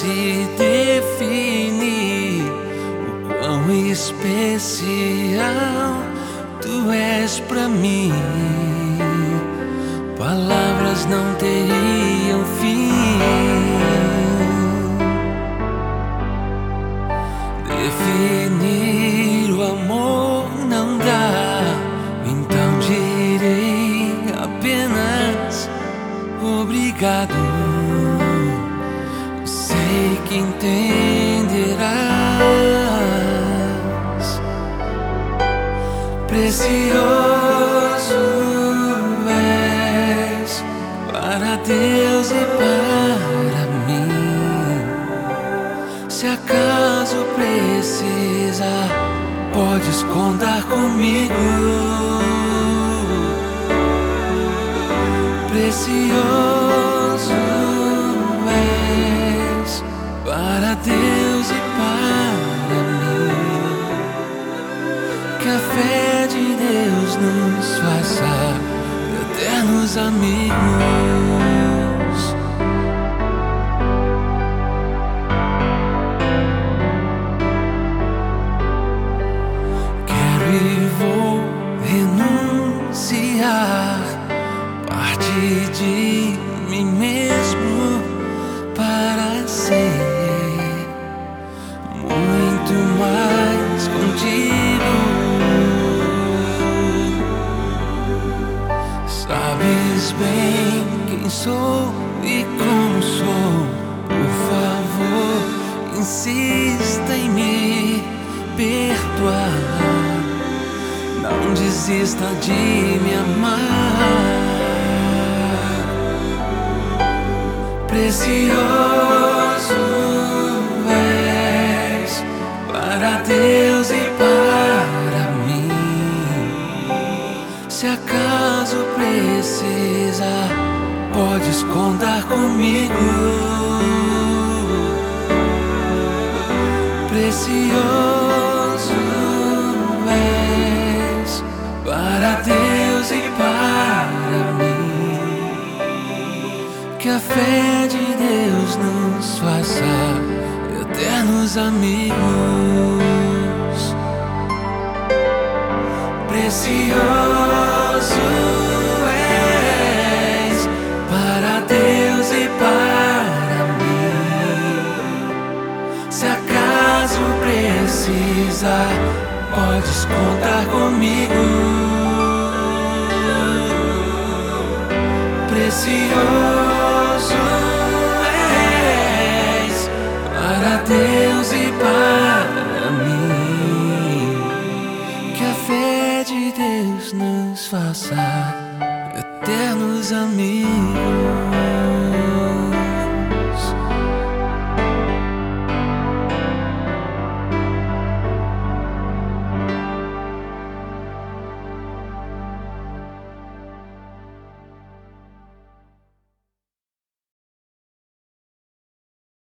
pudesse definir o quão especial tu és pra mim. Palavras não teriam fim. Definir o amor não dá, então direi apenas obrigado. Que entenderás, precioso és para Deus e para mim. Se acaso precisar, podes contar comigo. Precioso Que a fé de Deus nos faça eternos amigos. Quero e vou renunciar parte de mim mesmo para ser muito mais contigo. Sabes bem quem sou e como sou. Por favor, insista em me perdoar. Não desista de me amar. Precioso Se acaso precisar, podes contar comigo. Precioso és para Deus e para mim. Que a fé de Deus nos faça eternos amigos. Precioso e precisar, podes contar comigo. Precioso és para Deus eternos amigos.